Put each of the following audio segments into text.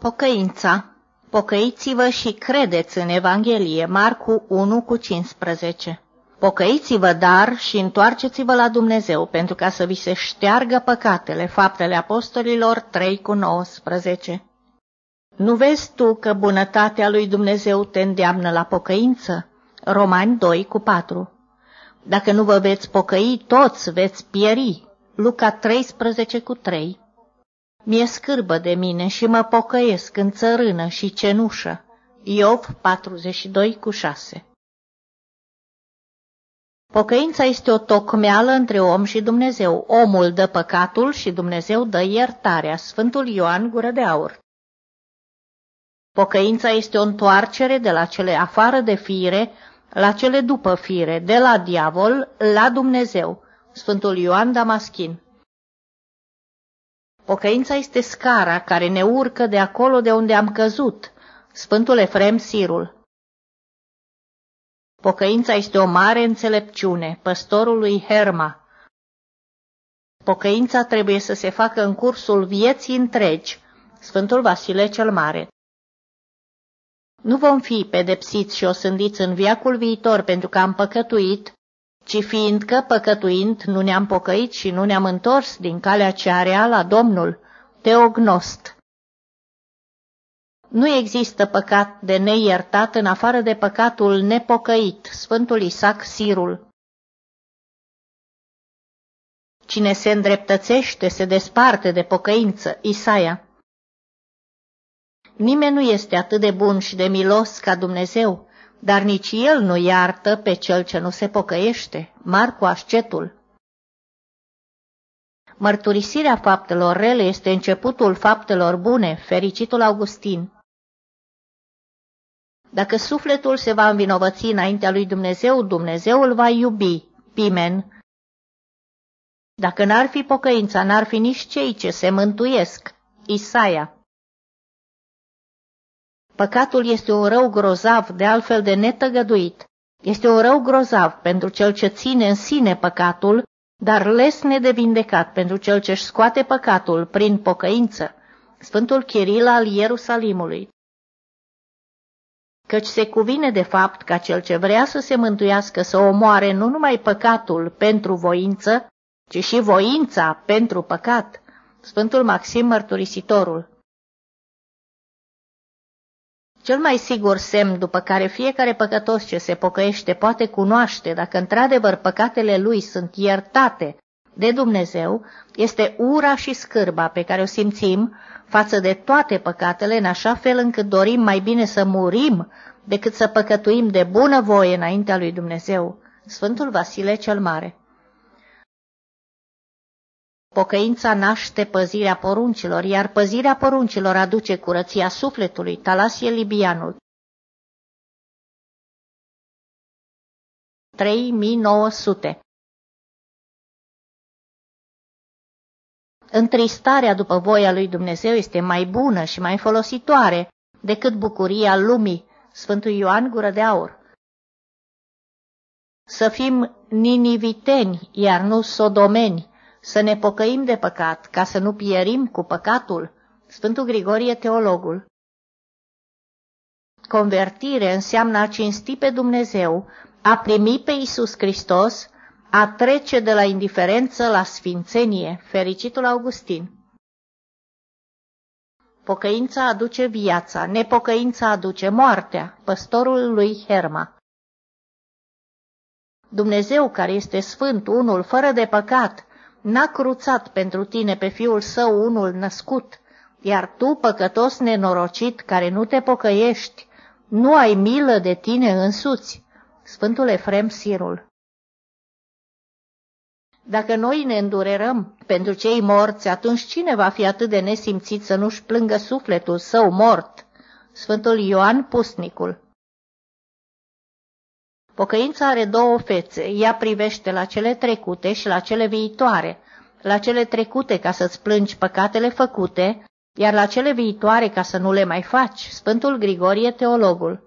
Pocăința Pocăiți-vă și credeți în Evanghelie, Marcu 1 cu 15. Pocăiți-vă, dar, și întoarceți-vă la Dumnezeu, pentru ca să vi se șteargă păcatele, faptele apostolilor 3 cu 19. Nu vezi tu că bunătatea lui Dumnezeu te îndeamnă la pocăință? Romani 2 cu 4. Dacă nu vă veți pocăi, toți veți pieri. Luca 13 cu 3. Mi-e scârbă de mine și mă pocăiesc în țărână și cenușă. Iov 42 cu 6 Pocăința este o tocmeală între om și Dumnezeu. Omul dă păcatul și Dumnezeu dă iertarea. Sfântul Ioan Gură de Aur Pocăința este o întoarcere de la cele afară de fire la cele după fire, de la diavol la Dumnezeu. Sfântul Ioan Damaschin Pocăința este scara care ne urcă de acolo de unde am căzut. Sfântul Efrem Sirul. Pocăința este o mare înțelepciune, păstorul lui Herma. Pocăința trebuie să se facă în cursul vieții întregi, Sfântul Vasile cel Mare. Nu vom fi pedepsiți și osândiți în viacul viitor pentru că am păcătuit, ci fiindcă, păcătuind, nu ne-am pocăit și nu ne-am întors din calea cea la Domnul, Teognost. Nu există păcat de neiertat în afară de păcatul nepocăit, Sfântul Isaac Sirul. Cine se îndreptățește se desparte de pocăință, Isaia. Nimeni nu este atât de bun și de milos ca Dumnezeu, dar nici el nu iartă pe cel ce nu se pocăiește. Marcu Ascetul Mărturisirea faptelor rele este începutul faptelor bune, fericitul Augustin. Dacă sufletul se va învinovăți înaintea lui Dumnezeu, Dumnezeu îl va iubi. Pimen. Dacă n-ar fi pocăința, n-ar fi nici cei ce se mântuiesc. Isaia. Păcatul este un rău grozav, de altfel de netăgăduit. Este un rău grozav pentru cel ce ține în sine păcatul, dar lesne de vindecat pentru cel ce își scoate păcatul prin pocăință. Sfântul Chiril al Ierusalimului. Căci se cuvine de fapt ca cel ce vrea să se mântuiască să omoare nu numai păcatul pentru voință, ci și voința pentru păcat. Sfântul Maxim Mărturisitorul. Cel mai sigur semn după care fiecare păcătos ce se pocăiește poate cunoaște dacă într-adevăr păcatele lui sunt iertate de Dumnezeu, este ura și scârba pe care o simțim față de toate păcatele, în așa fel încât dorim mai bine să murim decât să păcătuim de bună voie înaintea lui Dumnezeu. Sfântul Vasile cel Mare Pocăința naște păzirea poruncilor, iar păzirea poruncilor aduce curăția sufletului, Talasie Libianul. 3900 Întristarea după voia lui Dumnezeu este mai bună și mai folositoare decât bucuria lumii, Sfântul Ioan Gură de Aur. Să fim niniviteni, iar nu sodomeni, să ne pocăim de păcat, ca să nu pierim cu păcatul. Sfântul Grigorie Teologul Convertire înseamnă a cinsti pe Dumnezeu, a primi pe Isus Hristos, a trece de la indiferență la sfințenie, fericitul Augustin. Pocăința aduce viața, nepocăința aduce moartea, păstorul lui Herma. Dumnezeu, care este sfânt, unul, fără de păcat, n-a cruțat pentru tine pe fiul său unul născut, iar tu, păcătos nenorocit, care nu te pocăiești, nu ai milă de tine însuți. Sfântul Efrem Sirul Dacă noi ne îndurerăm pentru cei morți, atunci cine va fi atât de nesimțit să nu-și plângă sufletul său mort? Sfântul Ioan Pusnicul Pocăința are două fețe, ea privește la cele trecute și la cele viitoare, la cele trecute ca să-ți plângi păcatele făcute, iar la cele viitoare ca să nu le mai faci, Sfântul Grigorie Teologul.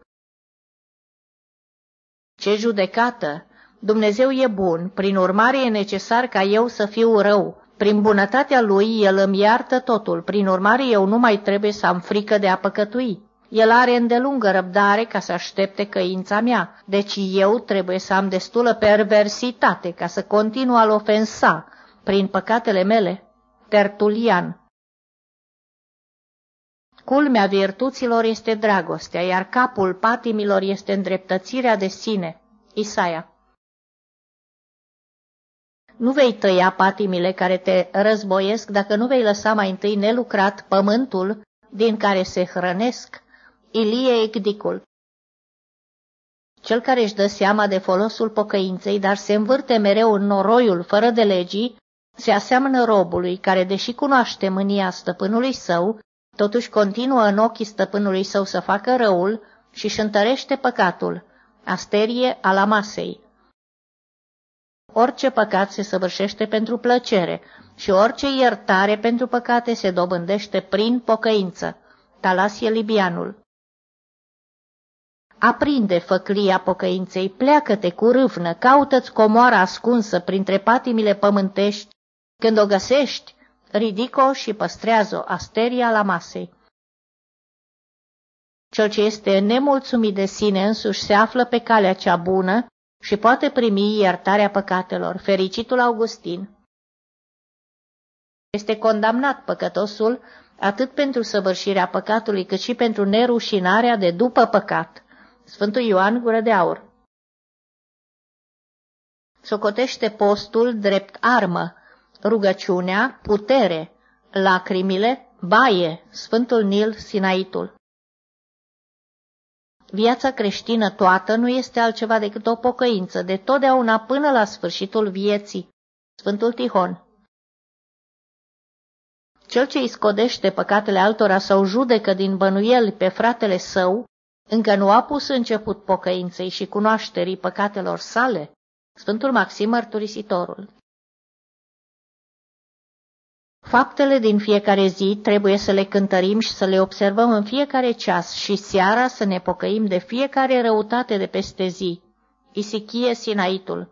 Ce judecată! Dumnezeu e bun, prin urmare e necesar ca eu să fiu rău, Prin bunătatea lui, el îmi iartă totul, prin urmare eu nu mai trebuie să am frică de a păcătui. El are îndelungă răbdare ca să aștepte căința mea, deci eu trebuie să am destulă perversitate ca să continu al ofensa prin păcatele mele. Tertulian Culmea virtuților este dragostea, iar capul patimilor este îndreptățirea de sine. Isaia Nu vei tăia patimile care te războiesc dacă nu vei lăsa mai întâi nelucrat pământul din care se hrănesc. Ilie Ecdicul Cel care își dă seama de folosul pocăinței, dar se învârte mereu în noroiul fără de legii, se aseamănă robului care, deși cunoaște mânia stăpânului său, Totuși continuă în ochii stăpânului său să facă răul și își întărește păcatul, asterie ala masei. Orice păcat se săvârșește pentru plăcere și orice iertare pentru păcate se dobândește prin pocăință. Talasie Libianul Aprinde făclia pocăinței, pleacă-te cu râvnă, caută-ți comoara ascunsă printre patimile pământești. Când o găsești, ridică și păstrează asteria la masei. Cel ce este nemulțumit de sine însuși se află pe calea cea bună și poate primi iertarea păcatelor. Fericitul Augustin Este condamnat păcătosul atât pentru săvârșirea păcatului, cât și pentru nerușinarea de după păcat. Sfântul Ioan Gură de Aur Socotește postul drept armă, rugăciunea, putere, lacrimile, baie, Sfântul Nil, Sinaitul. Viața creștină toată nu este altceva decât o pocăință, de totdeauna până la sfârșitul vieții. Sfântul Tihon Cel ce îi scodește păcatele altora sau judecă din bănuieli pe fratele său, încă nu a pus început pocăinței și cunoașterii păcatelor sale. Sfântul Maxim Mărturisitorul Faptele din fiecare zi trebuie să le cântărim și să le observăm în fiecare ceas și seara să ne pocăim de fiecare răutate de peste zi. Isichie Sinaitul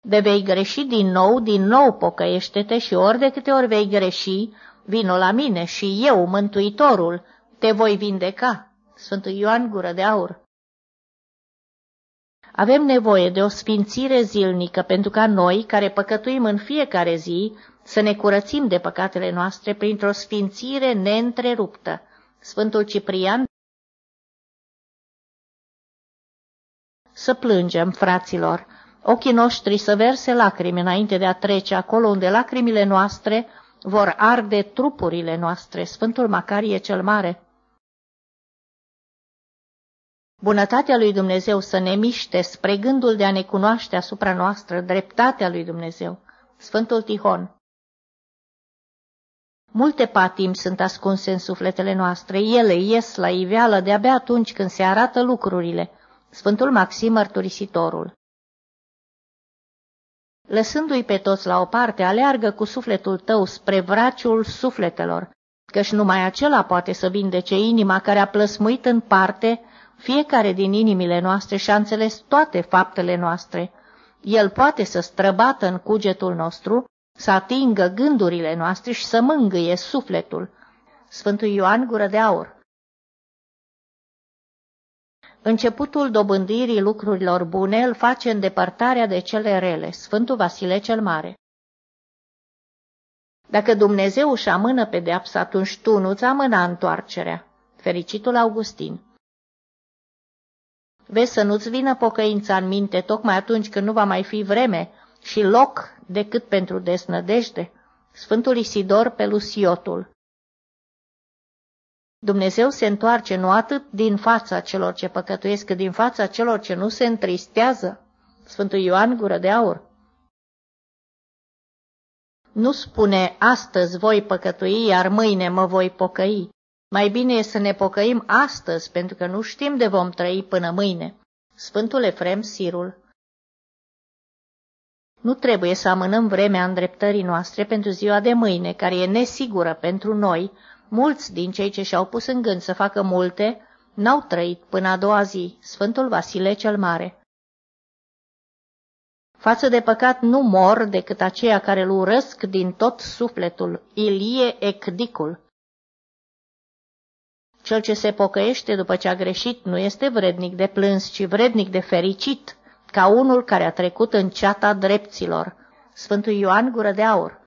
De vei greși din nou, din nou pocăiește-te și ori de câte ori vei greși, vino la mine și eu, Mântuitorul, te voi vindeca. Sfântul Ioan Gură de Aur avem nevoie de o sfințire zilnică pentru ca noi, care păcătuim în fiecare zi, să ne curățim de păcatele noastre printr-o sfințire neîntreruptă. Sfântul Ciprian Să plângem, fraților, ochii noștri să verse lacrimi înainte de a trece acolo unde lacrimile noastre vor arde trupurile noastre. Sfântul Macarie cel Mare Bunătatea lui Dumnezeu să ne miște spre gândul de a ne cunoaște asupra noastră dreptatea lui Dumnezeu. Sfântul Tihon Multe patimi sunt ascunse în sufletele noastre, ele ies la iveală de-abia atunci când se arată lucrurile. Sfântul Maxim Mărturisitorul Lăsându-i pe toți la o parte, aleargă cu sufletul tău spre vraciul sufletelor, căci numai acela poate să vindece inima care a plăsmuit în parte fiecare din inimile noastre și-a înțeles toate faptele noastre. El poate să străbată în cugetul nostru, să atingă gândurile noastre și să mângâie sufletul. Sfântul Ioan Gură de Aur Începutul dobândirii lucrurilor bune îl face îndepărtarea de cele rele. Sfântul Vasile cel Mare Dacă Dumnezeu își amână pedeapsa, atunci tu nu-ți amâna întoarcerea. Fericitul Augustin Vezi să nu-ți vină pocăința în minte tocmai atunci când nu va mai fi vreme și loc decât pentru desnădejde. Sfântul Isidor Pelusiotul Dumnezeu se întoarce nu atât din fața celor ce păcătuiesc, cât din fața celor ce nu se întristează. Sfântul Ioan Gură de Aur Nu spune astăzi voi păcătui, iar mâine mă voi pocăi. Mai bine e să ne pocăim astăzi, pentru că nu știm de vom trăi până mâine. Sfântul Efrem Sirul Nu trebuie să amânăm vremea îndreptării noastre pentru ziua de mâine, care e nesigură pentru noi. Mulți din cei ce și-au pus în gând să facă multe n-au trăit până a doua zi. Sfântul Vasile cel Mare Față de păcat nu mor decât aceia care îl urăsc din tot sufletul, Ilie Ecdicul. Cel ce se pocăiește după ce a greșit nu este vrednic de plâns, ci vrednic de fericit, ca unul care a trecut în ceata drepților. Sfântul Ioan Gură de Aur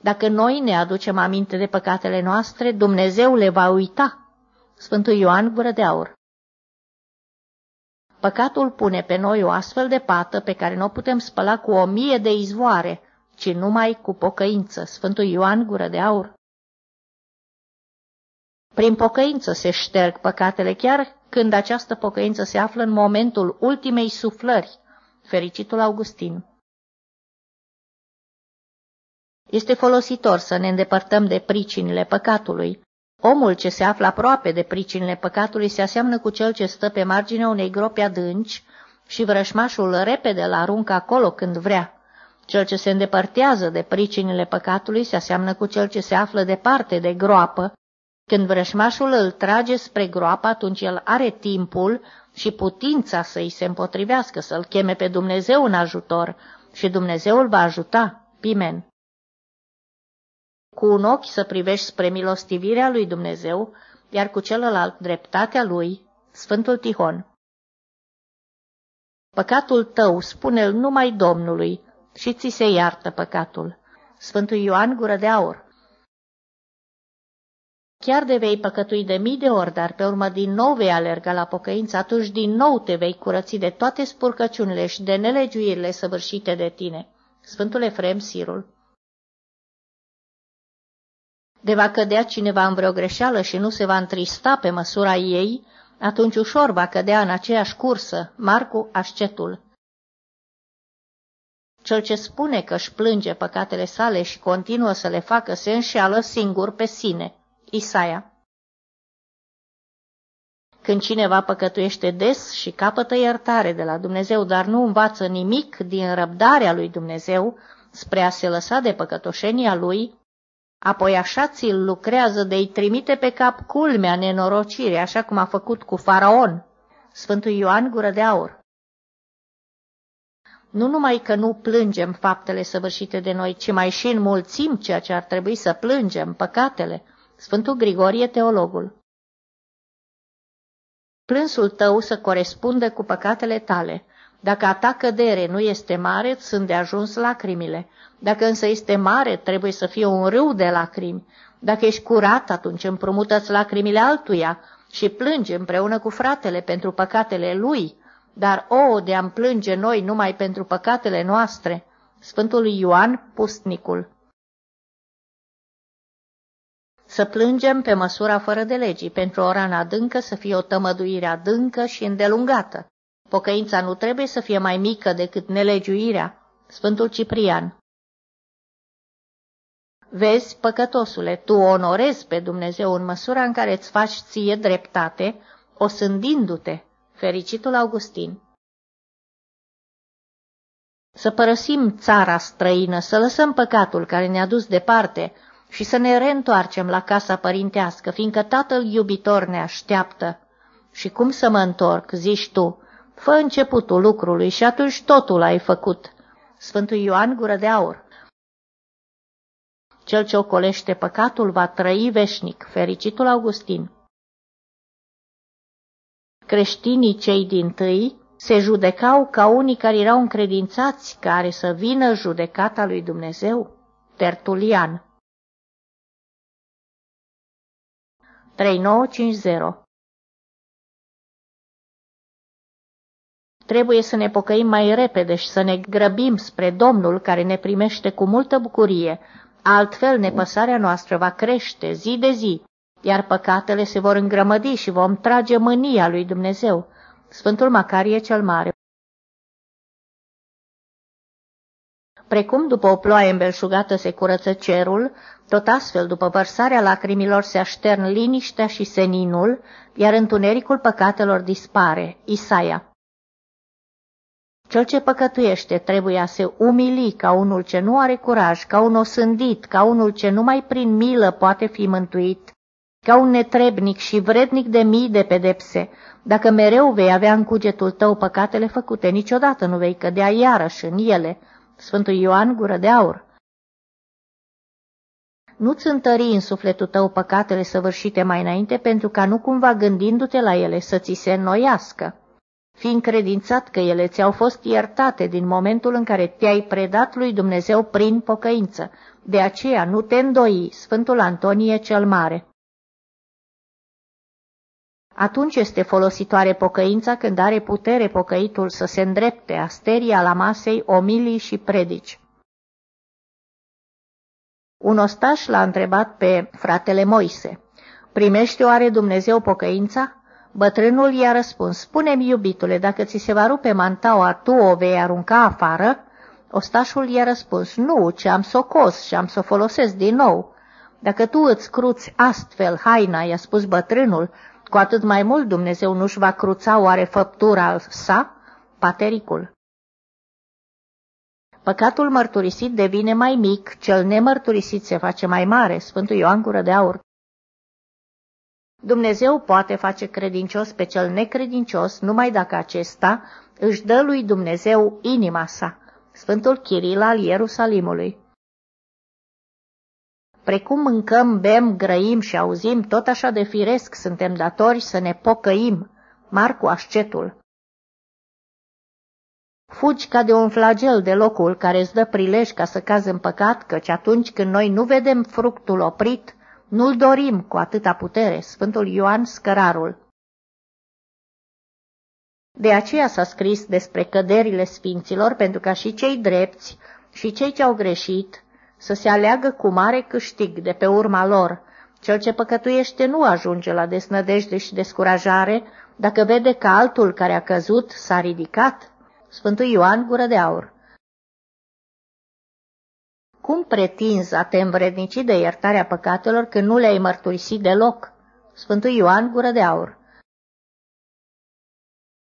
Dacă noi ne aducem aminte de păcatele noastre, Dumnezeu le va uita. Sfântul Ioan Gură de Aur Păcatul pune pe noi o astfel de pată pe care nu o putem spăla cu o mie de izvoare, ci numai cu pocăință. Sfântul Ioan Gură de Aur prin pocăință se șterg păcatele, chiar când această pocăință se află în momentul ultimei suflări. Fericitul Augustin Este folositor să ne îndepărtăm de pricinile păcatului. Omul ce se află aproape de pricinile păcatului se aseamnă cu cel ce stă pe marginea unei gropi adânci și vrășmașul repede îl aruncă acolo când vrea. Cel ce se îndepărtează de pricinile păcatului se aseamnă cu cel ce se află departe de groapă când vrășmașul îl trage spre groapă, atunci el are timpul și putința să-i se împotrivească, să-l cheme pe Dumnezeu în ajutor și Dumnezeu îl va ajuta. Pimen. Cu un ochi să privești spre milostivirea lui Dumnezeu, iar cu celălalt dreptatea lui, Sfântul Tihon. Păcatul tău, spune-l numai Domnului, și ți se iartă păcatul. Sfântul Ioan Gură de Aur Chiar de vei păcătui de mii de ori, dar pe urmă din nou vei alerga la pocăință, atunci din nou te vei curăți de toate spurcăciunile și de nelegiuirile săvârșite de tine. Sfântul Efrem Sirul De va cădea cineva în vreo greșeală și nu se va întrista pe măsura ei, atunci ușor va cădea în aceeași cursă, Marcu Ascetul. Cel ce spune că își plânge păcatele sale și continuă să le facă se înșeală singur pe sine. Isaia Când cineva păcătuiește des și capătă iertare de la Dumnezeu, dar nu învață nimic din răbdarea lui Dumnezeu spre a se lăsa de păcătoșenia lui, apoi așa ți-l lucrează de-i trimite pe cap culmea nenorocire, așa cum a făcut cu faraon, Sfântul Ioan Gură de Aur. Nu numai că nu plângem faptele săvârșite de noi, ci mai și înmulțim ceea ce ar trebui să plângem, păcatele, Sfântul Grigorie Teologul Plânsul tău să corespundă cu păcatele tale. Dacă a ta cădere nu este mare, sunt de ajuns lacrimile. Dacă însă este mare, trebuie să fie un râu de lacrimi. Dacă ești curat, atunci împrumută-ți lacrimile altuia și plângi împreună cu fratele pentru păcatele lui. Dar, o, de a plânge noi numai pentru păcatele noastre! Sfântul Ioan Pustnicul să plângem pe măsura fără de legii, pentru o rană adâncă să fie o tămăduire adâncă și îndelungată. Pocăința nu trebuie să fie mai mică decât nelegiuirea. Sfântul Ciprian Vezi, păcătosule, tu onorezi pe Dumnezeu în măsura în care îți faci ție dreptate, osândindu-te. Fericitul Augustin Să părăsim țara străină, să lăsăm păcatul care ne-a dus departe, și să ne reîntoarcem la casa părintească, fiindcă tatăl iubitor ne așteaptă. Și cum să mă întorc, zici tu, fă începutul lucrului și atunci totul ai făcut. Sfântul Ioan Gură de Aur Cel ce ocolește păcatul va trăi veșnic, fericitul Augustin. Creștinii cei din tâi se judecau ca unii care erau încredințați care să vină judecata lui Dumnezeu. Tertulian 3950 Trebuie să ne pocăim mai repede și să ne grăbim spre Domnul care ne primește cu multă bucurie, altfel nepăsarea noastră va crește zi de zi, iar păcatele se vor îngrămădi și vom trage mânia lui Dumnezeu. Sfântul Macarie cel Mare. Precum după o ploaie îmbelșugată se curăță cerul, tot astfel după vărsarea lacrimilor se aștern liniștea și seninul, iar întunericul păcatelor dispare. Isaia Cel ce păcătuiește trebuie a se umili ca unul ce nu are curaj, ca un osândit, ca unul ce numai prin milă poate fi mântuit, ca un netrebnic și vrednic de mii de pedepse. Dacă mereu vei avea în cugetul tău păcatele făcute, niciodată nu vei cădea iarăși în ele. Sfântul Ioan, gură de aur. Nu-ți întări în sufletul tău păcatele săvârșite mai înainte, pentru ca nu cumva gândindu-te la ele să ți se înnoiască. Fi încredințat că ele ți-au fost iertate din momentul în care te-ai predat lui Dumnezeu prin pocăință. De aceea nu te îndoi, Sfântul Antonie cel Mare. Atunci este folositoare pocăința când are putere pocăitul să se îndrepte asteria la masei omilii și predici. Un ostaș l-a întrebat pe fratele Moise, primește oare Dumnezeu pocăința? Bătrânul i-a răspuns, spune-mi, iubitule, dacă ți se va rupe mantaua, tu o vei arunca afară? Ostașul i-a răspuns, nu, ce am să o cos și am să o folosesc din nou. Dacă tu îți cruți astfel haina, i-a spus bătrânul, cu atât mai mult Dumnezeu nu-și va cruța oare făptura sa? Patericul. Păcatul mărturisit devine mai mic, cel nemărturisit se face mai mare, Sfântul Ioan Gură de Aur. Dumnezeu poate face credincios pe cel necredincios numai dacă acesta își dă lui Dumnezeu inima sa. Sfântul Chiril al Ierusalimului. Precum mâncăm, bem, grăim și auzim, tot așa de firesc suntem datori să ne pocăim. Marcu Ascetul Fugi ca de un flagel de locul care îți dă prilej ca să cazi în păcat, căci atunci când noi nu vedem fructul oprit, nu-l dorim cu atâta putere. Sfântul Ioan Scărarul De aceea s-a scris despre căderile sfinților, pentru ca și cei drepți și cei ce au greșit să se aleagă cu mare câștig de pe urma lor. Cel ce păcătuiește nu ajunge la desnădejde și descurajare dacă vede că altul care a căzut s-a ridicat. Sfântul Ioan Gură de Aur Cum pretinzi a te învrednici de iertarea păcatelor când nu le-ai mărturisit deloc? Sfântul Ioan Gură de Aur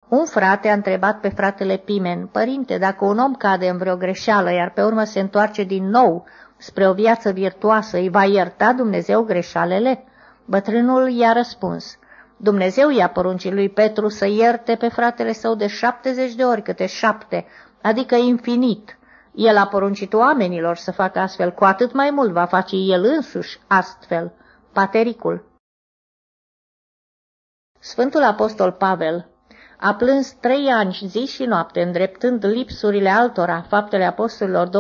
un frate a întrebat pe fratele Pimen, Părinte, dacă un om cade în vreo greșeală, iar pe urmă se întoarce din nou spre o viață virtuoasă, îi va ierta Dumnezeu greșalele? Bătrânul i-a răspuns, Dumnezeu i-a poruncit lui Petru să ierte pe fratele său de șaptezeci de ori câte șapte, adică infinit. El a poruncit oamenilor să facă astfel, cu atât mai mult va face el însuși astfel. Patericul Sfântul Apostol Pavel a plâns trei ani zi și noapte, îndreptând lipsurile altora, faptele apostolilor 20-31.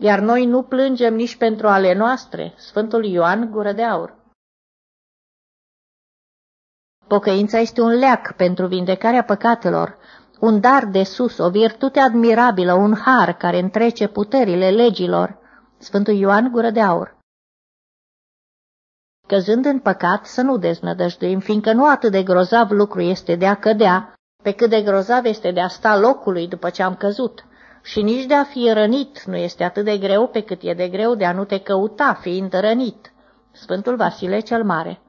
Iar noi nu plângem nici pentru ale noastre, Sfântul Ioan Gură de Aur. Pocăința este un leac pentru vindecarea păcatelor, un dar de sus, o virtute admirabilă, un har care întrece puterile legilor. Sfântul Ioan Gură de Aur. Căzând în păcat să nu deznădăjduim, fiindcă nu atât de grozav lucru este de a cădea, pe cât de grozav este de a sta locului după ce am căzut. Și nici de a fi rănit nu este atât de greu pe cât e de greu de a nu te căuta fiind rănit. Sfântul Vasile cel Mare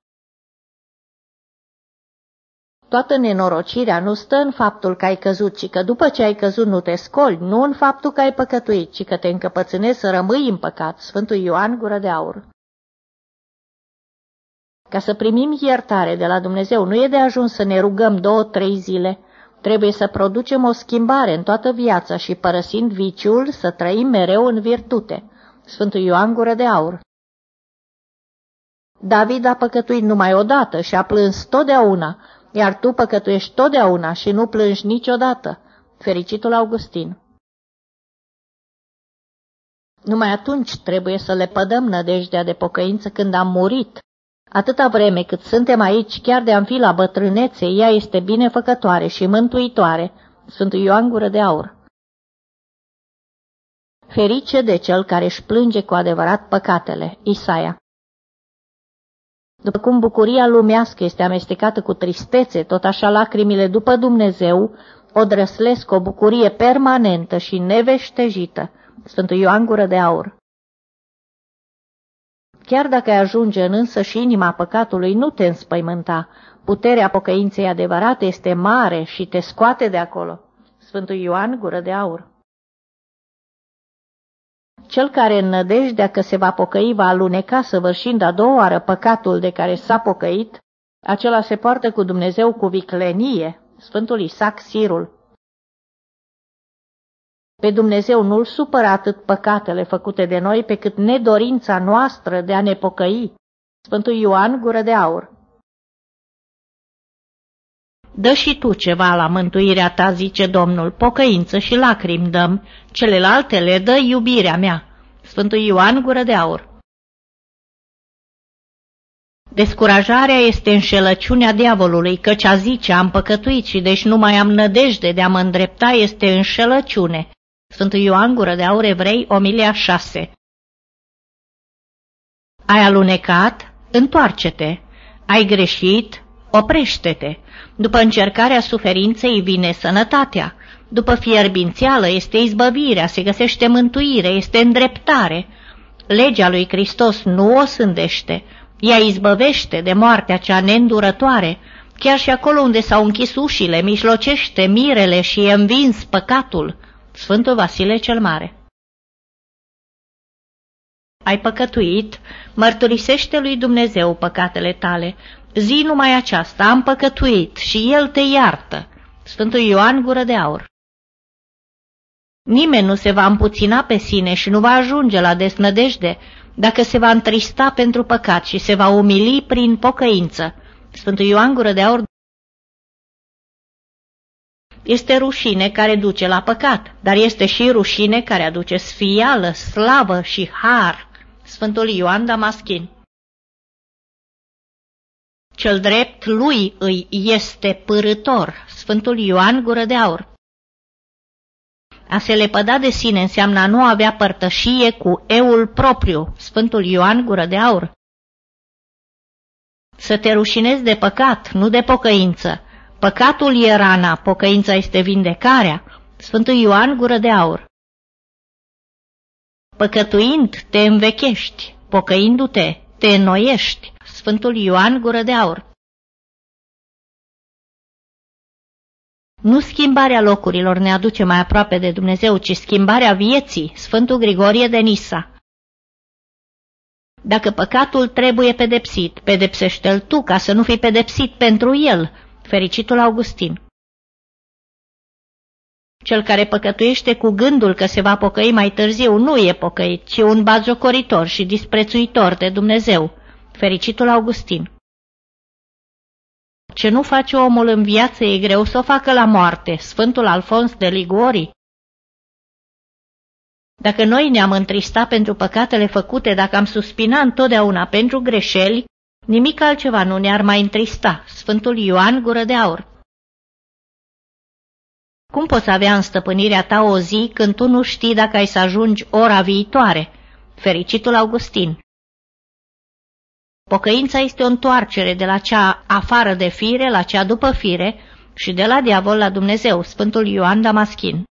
Toată nenorocirea nu stă în faptul că ai căzut, ci că după ce ai căzut nu te scoli, nu în faptul că ai păcătuit, ci că te încăpățânezi să rămâi în păcat. Sfântul Ioan Gură de Aur ca să primim iertare de la Dumnezeu, nu e de ajuns să ne rugăm două, trei zile. Trebuie să producem o schimbare în toată viața și, părăsind viciul, să trăim mereu în virtute. Sfântul Ioan Gură de Aur David a păcătuit numai odată și a plâns totdeauna, iar tu păcătuiești totdeauna și nu plângi niciodată. Fericitul Augustin Numai atunci trebuie să le pădăm nădejdea de pocăință când am murit, Atâta vreme cât suntem aici, chiar de am fi la bătrânețe, ea este binefăcătoare și mântuitoare. Sfântul Ioan Gură de Aur Ferice de cel care își plânge cu adevărat păcatele. Isaia După cum bucuria lumească este amestecată cu tristețe, tot așa lacrimile după Dumnezeu o drăslesc o bucurie permanentă și neveștejită. Sfântul Ioan Gură de Aur Chiar dacă ai ajunge în însă și inima păcatului, nu te înspăimânta. Puterea pocăinței adevărate este mare și te scoate de acolo. Sfântul Ioan, gură de aur. Cel care în nădejdea că se va pocăi va aluneca săvârșind a doua oară păcatul de care s-a pocăit, acela se poartă cu Dumnezeu cu viclenie, Sfântul Isaac Sirul. Pe Dumnezeu nu-l supără atât păcatele făcute de noi, pe cât nedorința noastră de a ne pocăi. Sfântul Ioan, gură de aur. Dă și tu ceva la mântuirea ta, zice Domnul, pocăință și lacrimi dăm, celelalte le dă iubirea mea. Sfântul Ioan, gură de aur. Descurajarea este înșelăciunea diavolului, căci a zice am păcătuit și deci nu mai am nădejde de a mă îndrepta este înșelăciune. Sfântul Ioan Gură de Aur Evrei, Omilia 6 Ai alunecat? Întoarce-te. Ai greșit? Oprește-te. După încercarea suferinței vine sănătatea. După fierbințială este izbăvirea, se găsește mântuire, este îndreptare. Legea lui Hristos nu o sândește, ea izbăvește de moartea cea neîndurătoare, chiar și acolo unde s-au închis ușile, mijlocește mirele și e învins păcatul. Sfântul Vasile cel Mare Ai păcătuit, mărturisește lui Dumnezeu păcatele tale, zi numai aceasta, am păcătuit și El te iartă. Sfântul Ioan Gură de Aur Nimeni nu se va împuțina pe sine și nu va ajunge la desnădejde dacă se va întrista pentru păcat și se va umili prin pocăință. Sfântul Ioan Gură de Aur este rușine care duce la păcat, dar este și rușine care aduce sfială, slavă și har. Sfântul Ioan Damaschin Cel drept lui îi este părător. Sfântul Ioan Gură de Aur a se lepăda de sine înseamnă a nu avea părtășie cu eul propriu, Sfântul Ioan Gură de Aur. Să te rușinezi de păcat, nu de pocăință. Păcatul e rana, pocăința este vindecarea. Sfântul Ioan Gură de Aur. Păcătuind, te învechești, pocăindu-te, te înnoiești. Sfântul Ioan Gură de Aur. Nu schimbarea locurilor ne aduce mai aproape de Dumnezeu, ci schimbarea vieții, Sfântul Grigorie de Nisa. Dacă păcatul trebuie pedepsit, pedepsește-l tu ca să nu fii pedepsit pentru el, fericitul Augustin. Cel care păcătuiește cu gândul că se va pocăi mai târziu nu e pocăit, ci un bazocoritor și disprețuitor de Dumnezeu, fericitul Augustin. Ce nu face omul în viață e greu să o facă la moarte, Sfântul Alfons de Ligori. Dacă noi ne-am întristat pentru păcatele făcute, dacă am suspina întotdeauna pentru greșeli, nimic altceva nu ne-ar mai întrista, Sfântul Ioan Gură de Aur. Cum poți avea în stăpânirea ta o zi când tu nu știi dacă ai să ajungi ora viitoare? Fericitul Augustin Pocăința este o întoarcere de la cea afară de fire la cea după fire și de la diavol la Dumnezeu, Sfântul Ioan Damaschin.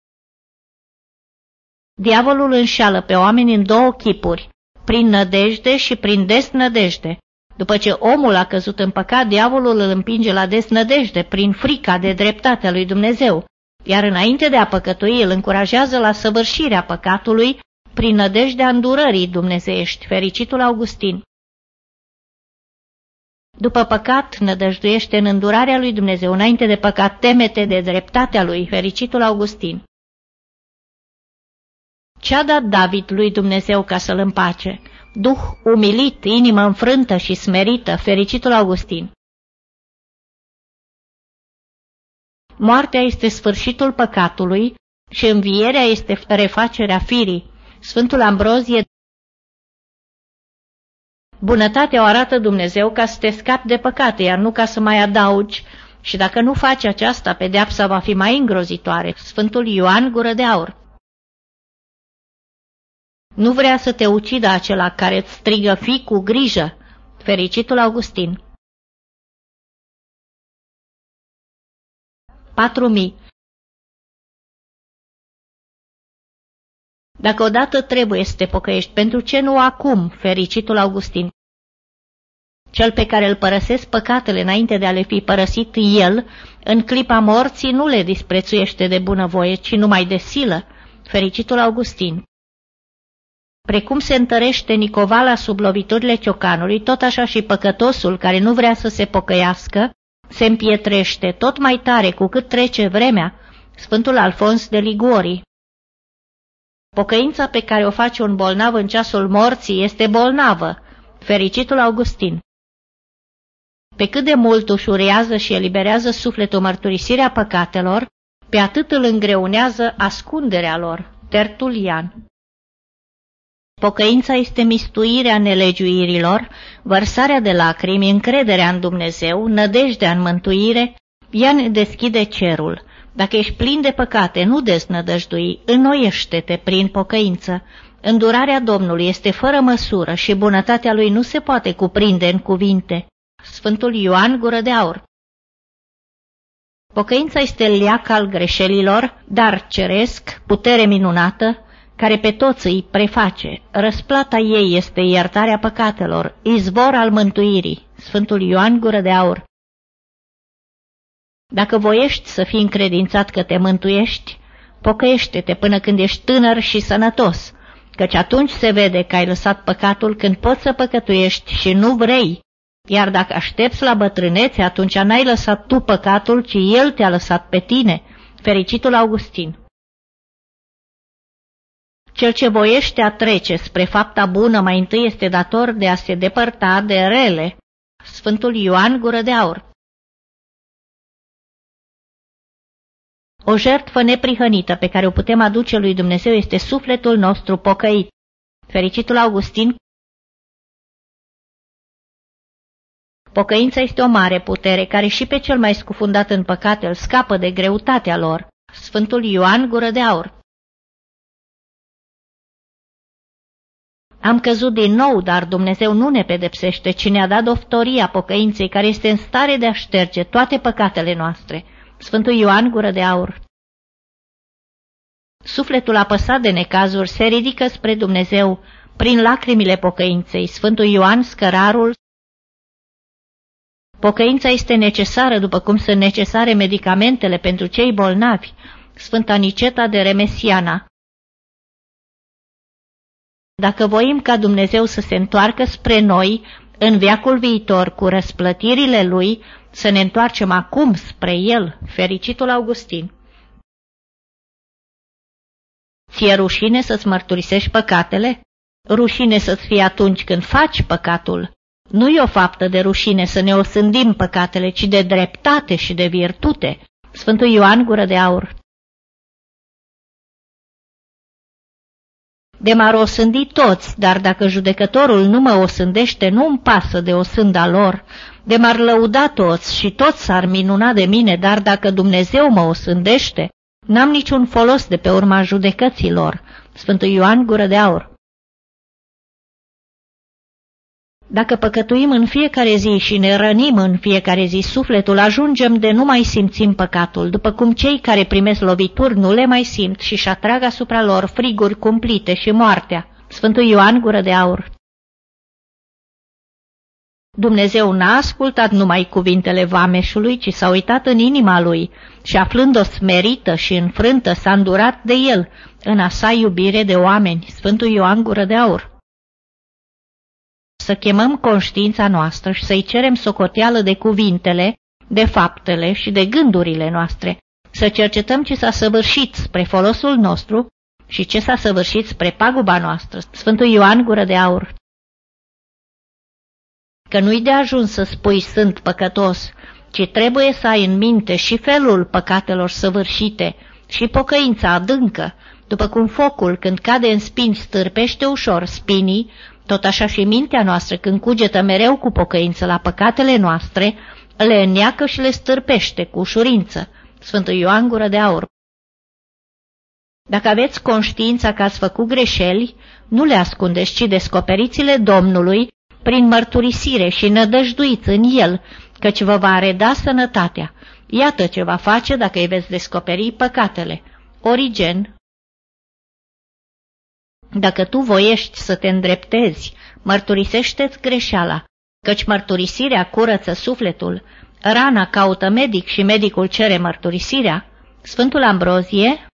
Diavolul înșeală pe oameni în două chipuri, prin nădejde și prin desnădejde. După ce omul a căzut în păcat, diavolul îl împinge la desnădejde prin frica de dreptatea lui Dumnezeu, iar înainte de a păcătui îl încurajează la săvârșirea păcatului prin nădejdea îndurării dumnezeiești, fericitul Augustin. După păcat, nădăjduiește în îndurarea lui Dumnezeu, înainte de păcat, temete de dreptatea lui, fericitul Augustin. Ce-a dat David lui Dumnezeu ca să-l împace? Duh umilit, inimă înfrântă și smerită, fericitul Augustin. Moartea este sfârșitul păcatului și învierea este refacerea firii. Sfântul Ambrozie Bunătatea o arată Dumnezeu ca să te scapi de păcate, iar nu ca să mai adaugi, și dacă nu faci aceasta, pedeapsa va fi mai îngrozitoare. Sfântul Ioan Gură de Aur Nu vrea să te ucidă acela care îți strigă fi cu grijă, fericitul Augustin. 4000 Dacă odată trebuie să te pocăiești, pentru ce nu acum, fericitul Augustin? Cel pe care îl părăsesc păcatele înainte de a le fi părăsit el, în clipa morții nu le disprețuiește de bunăvoie, ci numai de silă, fericitul Augustin. Precum se întărește Nicovala sub loviturile ciocanului, tot așa și păcătosul care nu vrea să se pocăiască, se împietrește tot mai tare cu cât trece vremea, Sfântul Alfons de Ligori. Pocăința pe care o face un bolnav în ceasul morții este bolnavă, fericitul Augustin. Pe cât de mult ușurează și eliberează sufletul mărturisirea păcatelor, pe atât îl îngreunează ascunderea lor, Tertulian. Pocăința este mistuirea nelegiuirilor, vărsarea de lacrimi, încrederea în Dumnezeu, nădejdea în mântuire, ea ne deschide cerul. Dacă ești plin de păcate, nu deznădăjdui, înnoiește-te prin pocăință. Îndurarea Domnului este fără măsură și bunătatea lui nu se poate cuprinde în cuvinte. Sfântul Ioan Gură de Aur Pocăința este leac al greșelilor, dar ceresc, putere minunată, care pe toți îi preface. Răsplata ei este iertarea păcatelor, izvor al mântuirii. Sfântul Ioan Gură de Aur Dacă voiești să fii încredințat că te mântuiești, pocăiește-te până când ești tânăr și sănătos, căci atunci se vede că ai lăsat păcatul când poți să păcătuiești și nu vrei, iar dacă aștepți la bătrânețe, atunci n-ai lăsat tu păcatul, ci el te-a lăsat pe tine. Fericitul Augustin Cel ce voiește a trece spre fapta bună mai întâi este dator de a se depărta de rele. Sfântul Ioan Gură de Aur O jertfă neprihănită pe care o putem aduce lui Dumnezeu este sufletul nostru pocăit. Fericitul Augustin Pocăința este o mare putere care și pe cel mai scufundat în păcate îl scapă de greutatea lor. Sfântul Ioan Gură de Aur Am căzut din nou, dar Dumnezeu nu ne pedepsește, ci ne-a dat doftoria pocăinței care este în stare de a șterge toate păcatele noastre. Sfântul Ioan Gură de Aur Sufletul apăsat de necazuri se ridică spre Dumnezeu prin lacrimile pocăinței. Sfântul Ioan Scărarul Pocăința este necesară după cum sunt necesare medicamentele pentru cei bolnavi. Sfânta Niceta de Remesiana Dacă voim ca Dumnezeu să se întoarcă spre noi în viacul viitor cu răsplătirile Lui, să ne întoarcem acum spre El, fericitul Augustin. Ție rușine să-ți mărturisești păcatele? Rușine să-ți fie atunci când faci păcatul, nu e o faptă de rușine să ne osândim păcatele, ci de dreptate și de virtute. Sfântul Ioan Gură de Aur De m-ar osândi toți, dar dacă judecătorul nu mă osândește, nu-mi pasă de osânda lor. De m-ar lăuda toți și toți s-ar minuna de mine, dar dacă Dumnezeu mă osândește, n-am niciun folos de pe urma judecăților. Sfântul Ioan Gură de Aur Dacă păcătuim în fiecare zi și ne rănim în fiecare zi sufletul, ajungem de nu mai simțim păcatul, după cum cei care primesc lovituri nu le mai simt și-și atrag asupra lor friguri cumplite și moartea. Sfântul Ioan Gură de Aur Dumnezeu n-a ascultat numai cuvintele vameșului, ci s-a uitat în inima lui și aflând-o smerită și înfrântă, s-a îndurat de el în a sa iubire de oameni. Sfântul Ioan Gură de Aur să chemăm conștiința noastră și să-i cerem socoteală de cuvintele, de faptele și de gândurile noastre, să cercetăm ce s-a săvârșit spre folosul nostru și ce s-a săvârșit spre paguba noastră. Sfântul Ioan Gură de Aur Că nu-i de ajuns să spui sunt păcătos, ci trebuie să ai în minte și felul păcatelor săvârșite și pocăința adâncă, după cum focul când cade în spini stârpește ușor spinii, tot așa și mintea noastră, când cugetă mereu cu pocăință la păcatele noastre, le înneacă și le stârpește cu ușurință. Sfântul Ioan Gură de Aur Dacă aveți conștiința că ați făcut greșeli, nu le ascundeți, ci descoperiți-le Domnului prin mărturisire și nădăjduiți în El, căci vă va reda sănătatea. Iată ce va face dacă îi veți descoperi păcatele. Origen dacă tu voiești să te îndreptezi, mărturisește-ți greșeala, căci mărturisirea curăță sufletul, rana caută medic și medicul cere mărturisirea. Sfântul Ambrozie